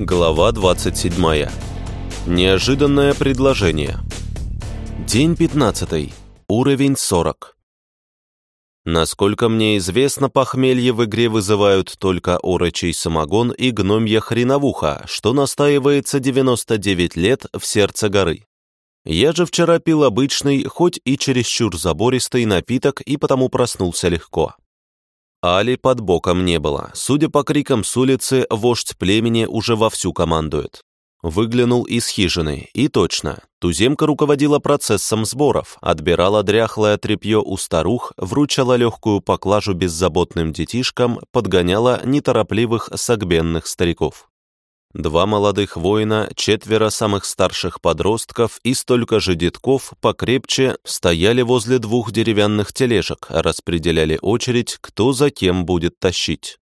Глава 27. Неожиданное предложение. День 15. Уровень 40. Насколько мне известно, похмелье в игре вызывают только орочий самогон и гномья хреновуха, что настаивается 99 лет в сердце горы. Я же вчера пил обычный, хоть и чересчур забористый напиток, и потому проснулся легко. Али под боком не было. Судя по крикам с улицы, вождь племени уже вовсю командует. Выглянул из хижины, и точно, туземка руководила процессом сборов, отбирала дряхлое тряпье у старух, вручала легкую поклажу беззаботным детишкам, подгоняла неторопливых согбенных стариков. Два молодых воина, четверо самых старших подростков и столько же детков покрепче стояли возле двух деревянных тележек, распределяли очередь, кто за кем будет тащить.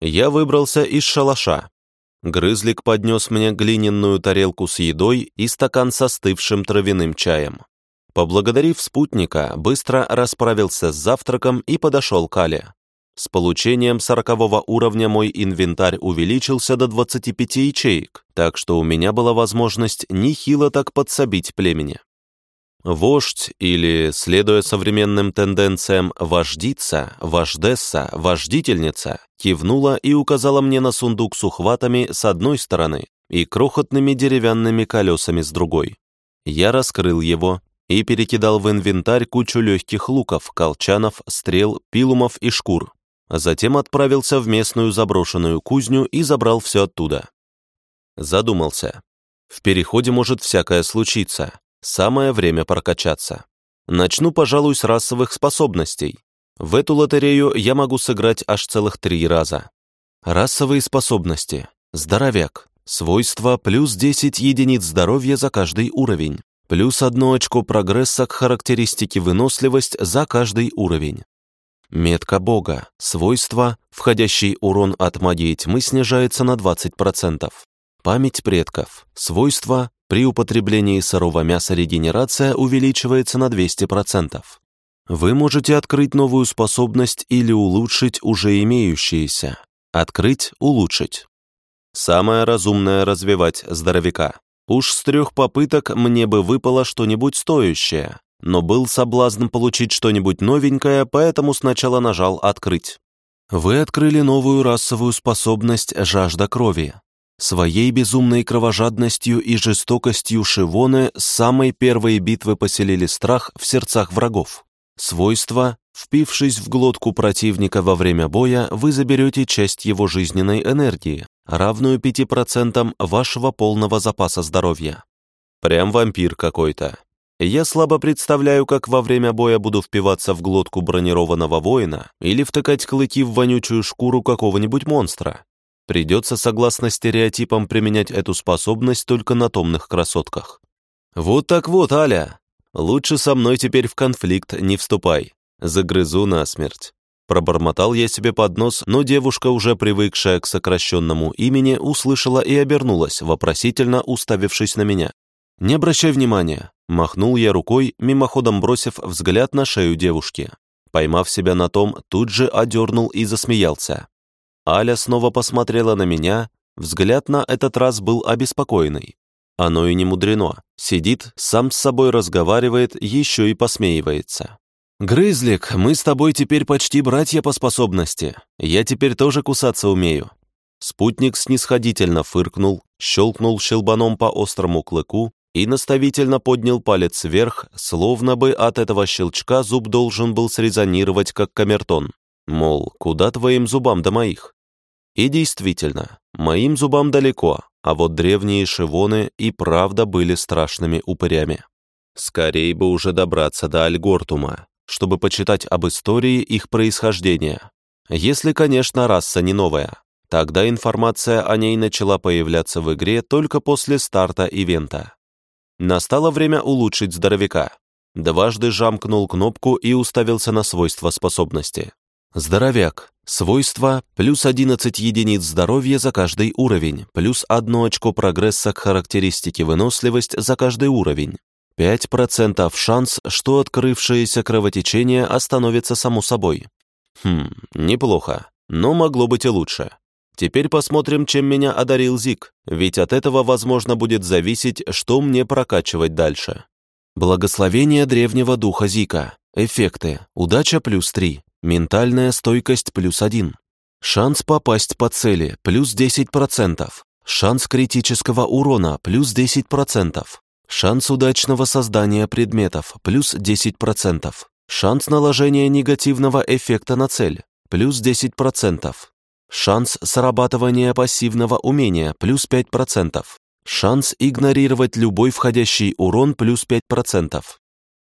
Я выбрался из шалаша, Грызлик поднес мне глиняную тарелку с едой и стакан со остывшим травяным чаем. Поблагодарив спутника, быстро расправился с завтраком и подошел к Але. С получением сорокового уровня мой инвентарь увеличился до 25 ячеек, так что у меня была возможность нехило так подсобить племени. Вождь или, следуя современным тенденциям, вождица, вождесса, вождительница, кивнула и указала мне на сундук с ухватами с одной стороны и крохотными деревянными колесами с другой. Я раскрыл его и перекидал в инвентарь кучу легких луков, колчанов, стрел, пилумов и шкур. Затем отправился в местную заброшенную кузню и забрал все оттуда. Задумался. В переходе может всякое случиться. Самое время прокачаться. Начну, пожалуй, с расовых способностей. В эту лотерею я могу сыграть аж целых три раза. Расовые способности. Здоровяк. Свойства плюс 10 единиц здоровья за каждый уровень. Плюс одно очко прогресса к характеристике выносливость за каждый уровень. Метка бога. Свойства, входящий урон от магии тьмы снижается на 20%. Память предков. Свойства, при употреблении сырого мяса регенерация увеличивается на 200%. Вы можете открыть новую способность или улучшить уже имеющиеся. Открыть, улучшить. Самое разумное развивать здоровяка. Уж с трех попыток мне бы выпало что-нибудь стоящее, но был соблазн получить что-нибудь новенькое, поэтому сначала нажал «Открыть». Вы открыли новую расовую способность «Жажда крови». Своей безумной кровожадностью и жестокостью Шивоны с самой первой битвы поселили страх в сердцах врагов. Свойство Впившись в глотку противника во время боя, вы заберете часть его жизненной энергии, равную 5% вашего полного запаса здоровья. Прям вампир какой-то. Я слабо представляю, как во время боя буду впиваться в глотку бронированного воина или втыкать клыки в вонючую шкуру какого-нибудь монстра. Придется, согласно стереотипам, применять эту способность только на томных красотках. Вот так вот, Аля. Лучше со мной теперь в конфликт не вступай. Загрызу насмерть. Пробормотал я себе под нос, но девушка, уже привыкшая к сокращенному имени, услышала и обернулась, вопросительно уставившись на меня. «Не обращай внимания», — махнул я рукой, мимоходом бросив взгляд на шею девушки. Поймав себя на том, тут же одернул и засмеялся. Аля снова посмотрела на меня, взгляд на этот раз был обеспокоенный. Оно и не мудрено. Сидит, сам с собой разговаривает, еще и посмеивается. «Грызлик, мы с тобой теперь почти братья по способности. Я теперь тоже кусаться умею». Спутник снисходительно фыркнул, щелкнул щелбаном по острому клыку и наставительно поднял палец вверх, словно бы от этого щелчка зуб должен был срезонировать, как камертон. Мол, куда твоим зубам до моих? И действительно, моим зубам далеко, а вот древние шивоны и правда были страшными упырями. Скорей бы уже добраться до Альгортума, чтобы почитать об истории их происхождения. Если, конечно, раса не новая. Тогда информация о ней начала появляться в игре только после старта ивента. Настало время улучшить здоровяка. Дважды жамкнул кнопку и уставился на свойства способности. Здоровяк. Свойства плюс 11 единиц здоровья за каждый уровень, плюс 1 очко прогресса к характеристике выносливость за каждый уровень. 5% шанс, что открывшееся кровотечение остановится само собой. Хм, неплохо, но могло быть и лучше. Теперь посмотрим, чем меня одарил Зик, ведь от этого, возможно, будет зависеть, что мне прокачивать дальше. Благословение древнего духа Зика. Эффекты. Удача плюс 3. Ментальная стойкость плюс 1. Шанс попасть по цели плюс 10%. Шанс критического урона плюс 10%. Шанс удачного создания предметов плюс 10%. Шанс наложения негативного эффекта на цель плюс 10%. Шанс срабатывания пассивного умения плюс 5%. Шанс игнорировать любой входящий урон плюс 5%.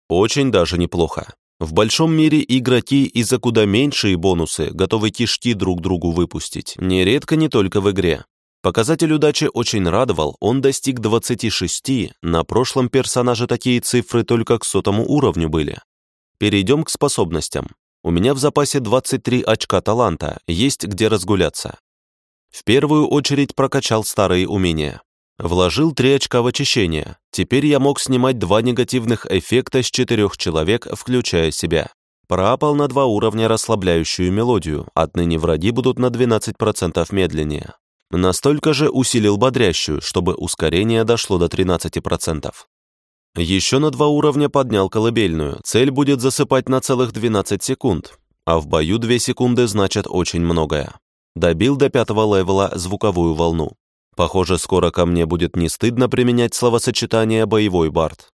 Очень даже неплохо. В большом мире игроки и за куда меньшие бонусы готовы кишки друг другу выпустить. Нередко не только в игре. Показатель удачи очень радовал, он достиг 26, на прошлом персонаже такие цифры только к сотому уровню были. Перейдем к способностям. У меня в запасе 23 очка таланта, есть где разгуляться. В первую очередь прокачал старые умения. Вложил три очка в очищение. Теперь я мог снимать два негативных эффекта с четырех человек, включая себя. Проапал на два уровня расслабляющую мелодию, отныне враги будут на 12% медленнее. Настолько же усилил бодрящую, чтобы ускорение дошло до 13%. Еще на два уровня поднял колыбельную, цель будет засыпать на целых 12 секунд, а в бою 2 секунды значат очень многое. Добил до пятого левела звуковую волну. Похоже, скоро ко мне будет не стыдно применять словосочетание «боевой бард».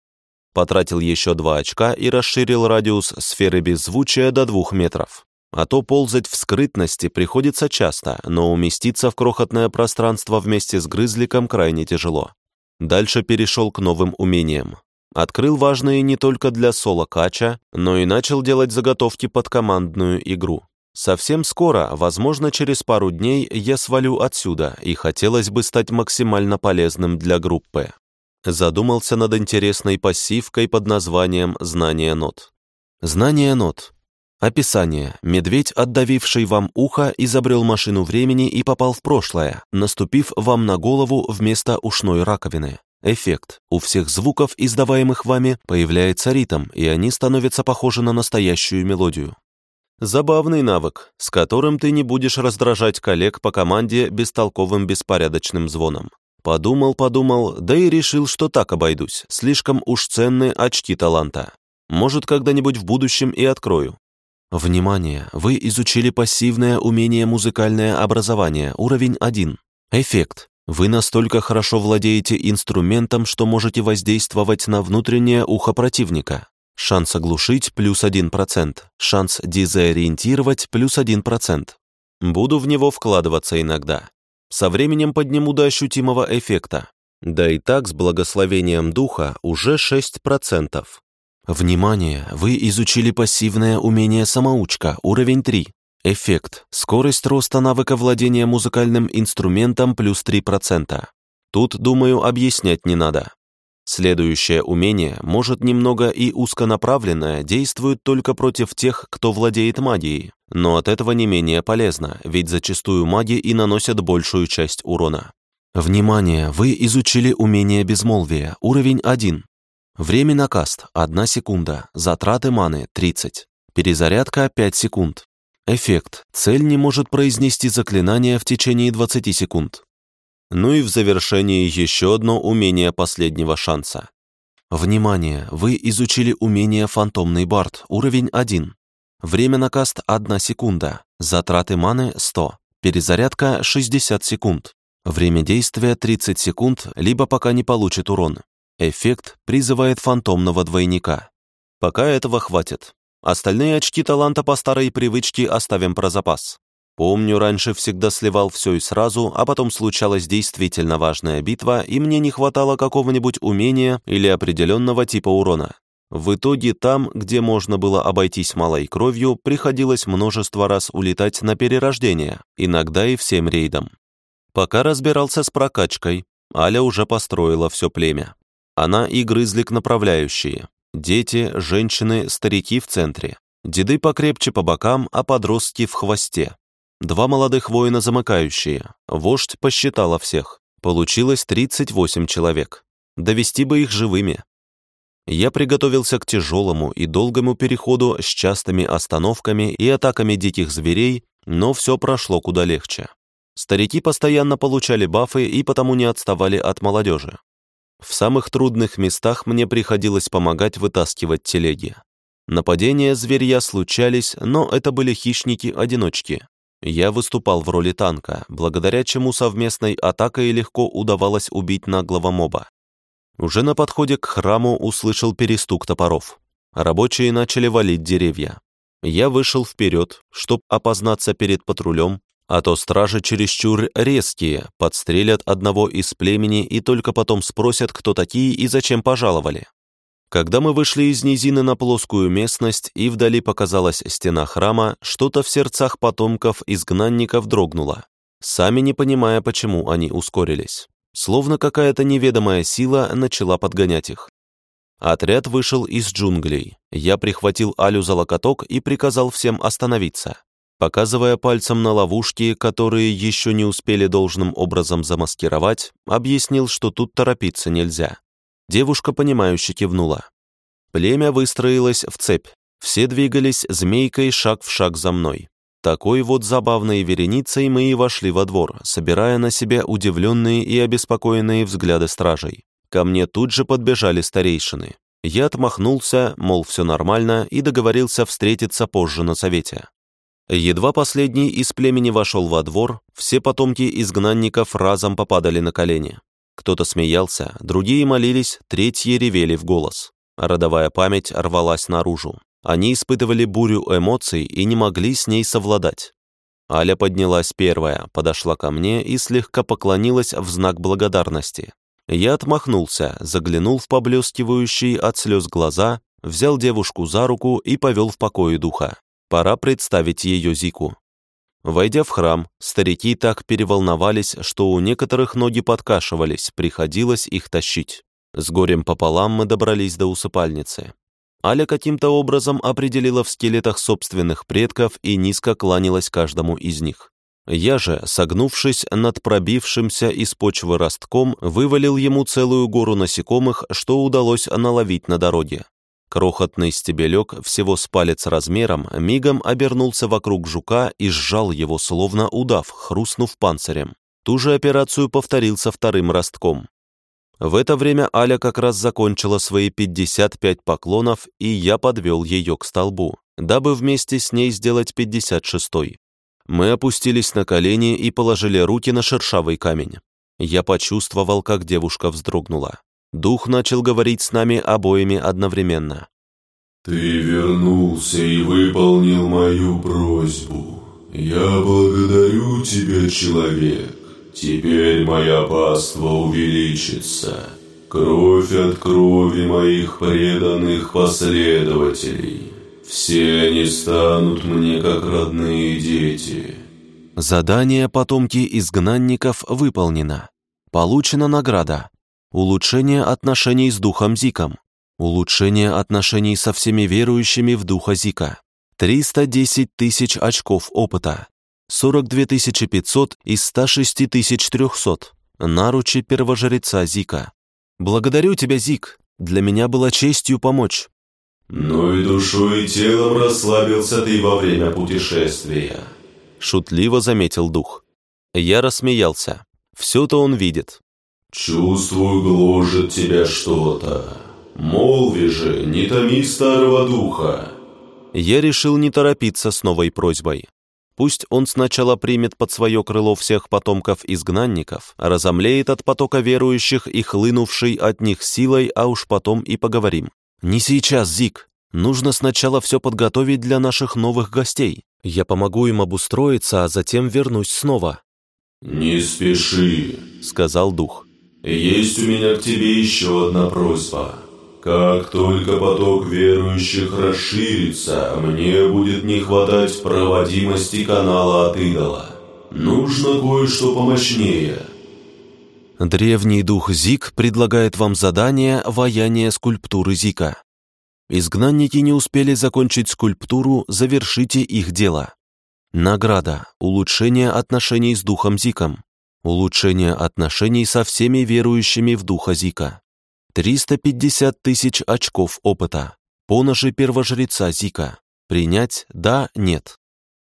Потратил еще два очка и расширил радиус сферы беззвучия до двух метров. А то ползать в скрытности приходится часто, но уместиться в крохотное пространство вместе с грызликом крайне тяжело. Дальше перешел к новым умениям. Открыл важные не только для соло-кача, но и начал делать заготовки под командную игру. Совсем скоро, возможно, через пару дней, я свалю отсюда, и хотелось бы стать максимально полезным для группы. Задумался над интересной пассивкой под названием «Знание нот». Знание нот. Описание. Медведь, отдавивший вам ухо, изобрел машину времени и попал в прошлое, наступив вам на голову вместо ушной раковины. Эффект. У всех звуков, издаваемых вами, появляется ритм, и они становятся похожи на настоящую мелодию. Забавный навык, с которым ты не будешь раздражать коллег по команде бестолковым беспорядочным звоном. Подумал, подумал, да и решил, что так обойдусь. Слишком уж ценные очки таланта. Может, когда-нибудь в будущем и открою. Внимание! Вы изучили пассивное умение музыкальное образование, уровень 1. Эффект. Вы настолько хорошо владеете инструментом, что можете воздействовать на внутреннее ухо противника. Шанс оглушить плюс 1%, шанс дезориентировать плюс 1%. Буду в него вкладываться иногда. Со временем подниму до ощутимого эффекта. Да и так с благословением духа уже 6%. Внимание! Вы изучили пассивное умение самоучка, уровень 3. Эффект. Скорость роста навыка владения музыкальным инструментом плюс 3%. Тут, думаю, объяснять не надо. Следующее умение, может немного и узконаправленное, действует только против тех, кто владеет магией, но от этого не менее полезно, ведь зачастую маги и наносят большую часть урона. Внимание! Вы изучили умение безмолвия, уровень 1. Время на каст – 1 секунда, затраты маны – 30, перезарядка – 5 секунд. Эффект – цель не может произнести заклинание в течение 20 секунд. Ну и в завершении еще одно умение последнего шанса. Внимание! Вы изучили умение «Фантомный Бард», уровень 1. Время на каст 1 секунда, затраты маны 100, перезарядка 60 секунд. Время действия 30 секунд, либо пока не получит урон. Эффект призывает фантомного двойника. Пока этого хватит. Остальные очки таланта по старой привычке оставим про запас. Помню, раньше всегда сливал все и сразу, а потом случалась действительно важная битва, и мне не хватало какого-нибудь умения или определенного типа урона. В итоге там, где можно было обойтись малой кровью, приходилось множество раз улетать на перерождение, иногда и всем рейдом. Пока разбирался с прокачкой, Аля уже построила все племя. Она и грызлик направляющие. Дети, женщины, старики в центре. Деды покрепче по бокам, а подростки в хвосте. Два молодых воина замыкающие. Вождь посчитала всех. Получилось 38 человек. Довести бы их живыми. Я приготовился к тяжелому и долгому переходу с частыми остановками и атаками диких зверей, но все прошло куда легче. Старики постоянно получали бафы и потому не отставали от молодежи. В самых трудных местах мне приходилось помогать вытаскивать телеги. Нападения зверья случались, но это были хищники-одиночки. Я выступал в роли танка, благодаря чему совместной атакой легко удавалось убить наглого моба. Уже на подходе к храму услышал перестук топоров. Рабочие начали валить деревья. Я вышел вперед, чтоб опознаться перед патрулем, а то стражи чересчур резкие, подстрелят одного из племени и только потом спросят, кто такие и зачем пожаловали. Когда мы вышли из низины на плоскую местность и вдали показалась стена храма, что-то в сердцах потомков изгнанников дрогнуло, сами не понимая, почему они ускорились. Словно какая-то неведомая сила начала подгонять их. Отряд вышел из джунглей. Я прихватил Алю за локоток и приказал всем остановиться. Показывая пальцем на ловушки, которые еще не успели должным образом замаскировать, объяснил, что тут торопиться нельзя. Девушка, понимающе кивнула. Племя выстроилось в цепь. Все двигались змейкой шаг в шаг за мной. Такой вот забавной вереницей мы и вошли во двор, собирая на себя удивленные и обеспокоенные взгляды стражей. Ко мне тут же подбежали старейшины. Я отмахнулся, мол, все нормально, и договорился встретиться позже на совете. Едва последний из племени вошел во двор, все потомки изгнанников разом попадали на колени. Кто-то смеялся, другие молились, третьи ревели в голос. Родовая память рвалась наружу. Они испытывали бурю эмоций и не могли с ней совладать. Аля поднялась первая, подошла ко мне и слегка поклонилась в знак благодарности. Я отмахнулся, заглянул в поблескивающие от слез глаза, взял девушку за руку и повел в покое духа. Пора представить ее Зику. Войдя в храм, старики так переволновались, что у некоторых ноги подкашивались, приходилось их тащить. С горем пополам мы добрались до усыпальницы. Аля каким-то образом определила в скелетах собственных предков и низко кланялась каждому из них. Я же, согнувшись над пробившимся из почвы ростком, вывалил ему целую гору насекомых, что удалось наловить на дороге. Крохотный стебелек, всего с палец размером, мигом обернулся вокруг жука и сжал его, словно удав, хрустнув панцирем. Ту же операцию повторил со вторым ростком. В это время Аля как раз закончила свои 55 поклонов, и я подвел ее к столбу, дабы вместе с ней сделать 56-й. Мы опустились на колени и положили руки на шершавый камень. Я почувствовал, как девушка вздрогнула. Дух начал говорить с нами обоими одновременно. «Ты вернулся и выполнил мою просьбу. Я благодарю тебя, человек. Теперь моя паства увеличится. Кровь от крови моих преданных последователей. Все они станут мне как родные дети». Задание потомки изгнанников выполнено. Получена награда улучшение отношений с духом Зиком, улучшение отношений со всеми верующими в духа Зика, 310 тысяч очков опыта, 42 500 из 106 300, наручи первожреца Зика. Благодарю тебя, Зик, для меня было честью помочь. «Но и душой и телом расслабился ты во время путешествия», шутливо заметил дух. Я рассмеялся. Все-то он видит. «Чувствую, гложет тебя что-то. Молви же, не томи старого духа». Я решил не торопиться с новой просьбой. Пусть он сначала примет под свое крыло всех потомков изгнанников, разомлеет от потока верующих и хлынувшей от них силой, а уж потом и поговорим. Не сейчас, Зик. Нужно сначала все подготовить для наших новых гостей. Я помогу им обустроиться, а затем вернусь снова. «Не спеши», — сказал дух. Есть у меня к тебе еще одна просьба. Как только поток верующих расширится, мне будет не хватать проводимости канала от идола. Нужно кое-что помощнее. Древний дух Зик предлагает вам задание «Ваяние скульптуры Зика». Изгнанники не успели закончить скульптуру, завершите их дело. Награда – улучшение отношений с духом Зиком. Улучшение отношений со всеми верующими в духа Зика. 350 тысяч очков опыта. Поножи первожреца Зика. Принять «да», «нет».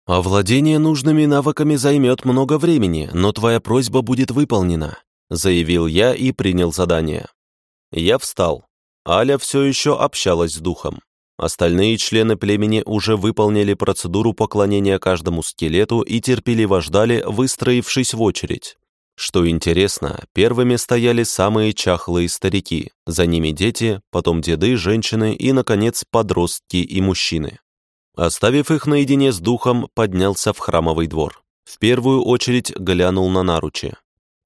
«Овладение нужными навыками займет много времени, но твоя просьба будет выполнена», заявил я и принял задание. Я встал. Аля все еще общалась с духом. Остальные члены племени уже выполнили процедуру поклонения каждому скелету и терпеливо ждали, выстроившись в очередь. Что интересно, первыми стояли самые чахлые старики, за ними дети, потом деды, женщины и, наконец, подростки и мужчины. Оставив их наедине с духом, поднялся в храмовый двор. В первую очередь глянул на наручи.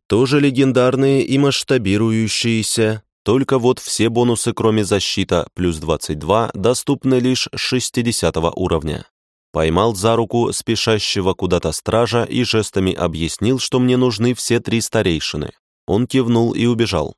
Тоже легендарные и масштабирующиеся, только вот все бонусы, кроме защита плюс 22, доступны лишь с 60 уровня. Поймал за руку спешащего куда-то стража и жестами объяснил, что мне нужны все три старейшины. Он кивнул и убежал.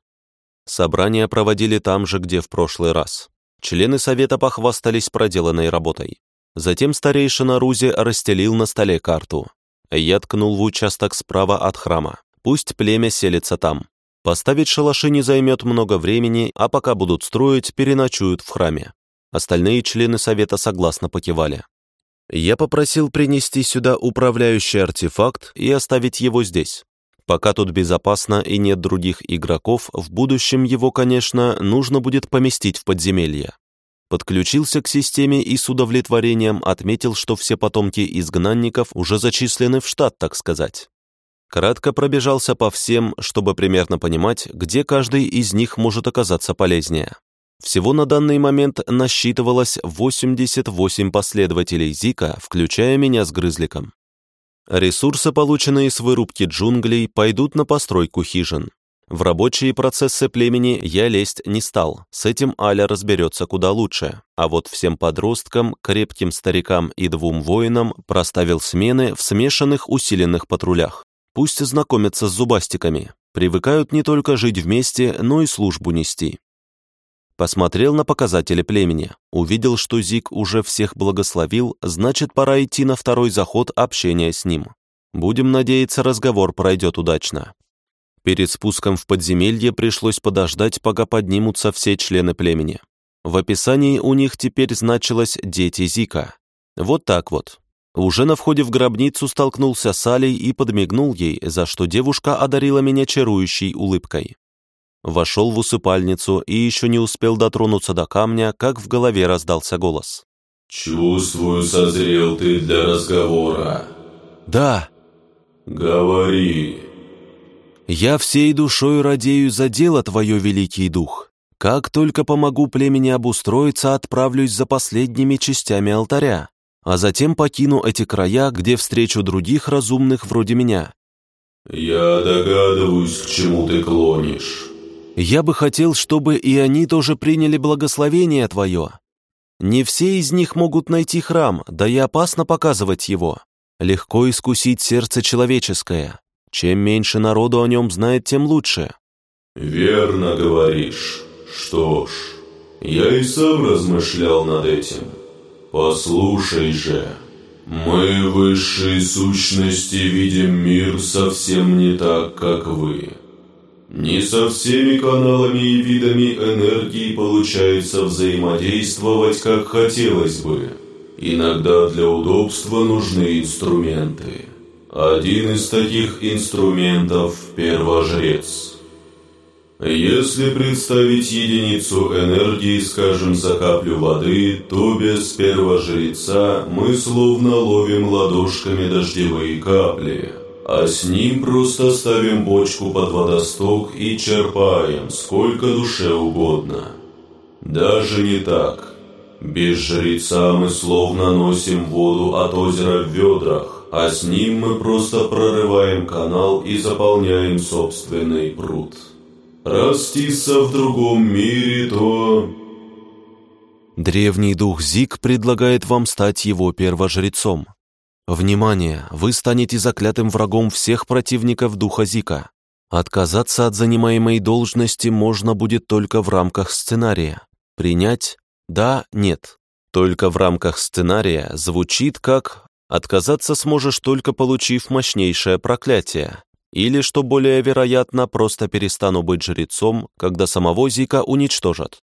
Собрания проводили там же, где в прошлый раз. Члены совета похвастались проделанной работой. Затем старейшина Рузи расстелил на столе карту. Я ткнул в участок справа от храма. Пусть племя селится там. Поставить шалаши не займет много времени, а пока будут строить, переночуют в храме. Остальные члены совета согласно покивали. Я попросил принести сюда управляющий артефакт и оставить его здесь. Пока тут безопасно и нет других игроков, в будущем его, конечно, нужно будет поместить в подземелье подключился к системе и с удовлетворением отметил, что все потомки изгнанников уже зачислены в штат, так сказать. Кратко пробежался по всем, чтобы примерно понимать, где каждый из них может оказаться полезнее. Всего на данный момент насчитывалось 88 последователей Зика, включая меня с Грызликом. Ресурсы, полученные с вырубки джунглей, пойдут на постройку хижин. В рабочие процессы племени я лезть не стал, с этим Аля разберется куда лучше, а вот всем подросткам, крепким старикам и двум воинам проставил смены в смешанных усиленных патрулях. Пусть знакомятся с зубастиками, привыкают не только жить вместе, но и службу нести. Посмотрел на показатели племени, увидел, что Зик уже всех благословил, значит, пора идти на второй заход общения с ним. Будем надеяться, разговор пройдет удачно. Перед спуском в подземелье пришлось подождать, пока поднимутся все члены племени. В описании у них теперь значилось «дети Зика». Вот так вот. Уже на входе в гробницу столкнулся с Алей и подмигнул ей, за что девушка одарила меня чарующей улыбкой. Вошел в усыпальницу и еще не успел дотронуться до камня, как в голове раздался голос. «Чувствую, созрел ты для разговора». «Да». «Говори». Я всей душой радею за дело Твое, Великий Дух. Как только помогу племени обустроиться, отправлюсь за последними частями алтаря, а затем покину эти края, где встречу других разумных вроде меня. Я догадываюсь, к чему ты клонишь. Я бы хотел, чтобы и они тоже приняли благословение Твое. Не все из них могут найти храм, да и опасно показывать его. Легко искусить сердце человеческое. Чем меньше народу о нем знает, тем лучше. Верно говоришь. Что ж, я и сам размышлял над этим. Послушай же, мы, высшие сущности, видим мир совсем не так, как вы. Не со всеми каналами и видами энергии получается взаимодействовать, как хотелось бы. Иногда для удобства нужны инструменты. Один из таких инструментов – первожрец. Если представить единицу энергии, скажем, за каплю воды, то без первожреца мы словно ловим ладошками дождевые капли, а с ним просто ставим бочку под водосток и черпаем сколько душе угодно. Даже не так. Без жреца мы словно носим воду от озера в ведрах, а с ним мы просто прорываем канал и заполняем собственный пруд. Раститься в другом мире, то... Древний дух Зик предлагает вам стать его первожрецом. Внимание, вы станете заклятым врагом всех противников духа Зика. Отказаться от занимаемой должности можно будет только в рамках сценария. Принять «да», «нет». Только в рамках сценария звучит как Отказаться сможешь только получив мощнейшее проклятие. Или, что более вероятно, просто перестану быть жрецом, когда самого Зика уничтожат.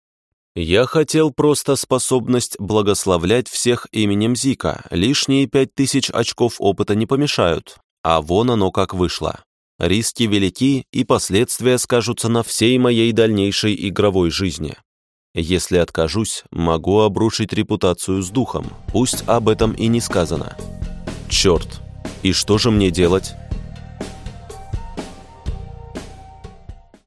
Я хотел просто способность благословлять всех именем Зика. Лишние пять тысяч очков опыта не помешают. А вон оно как вышло. Риски велики, и последствия скажутся на всей моей дальнейшей игровой жизни. Если откажусь, могу обрушить репутацию с духом, пусть об этом и не сказано. Черт, и что же мне делать?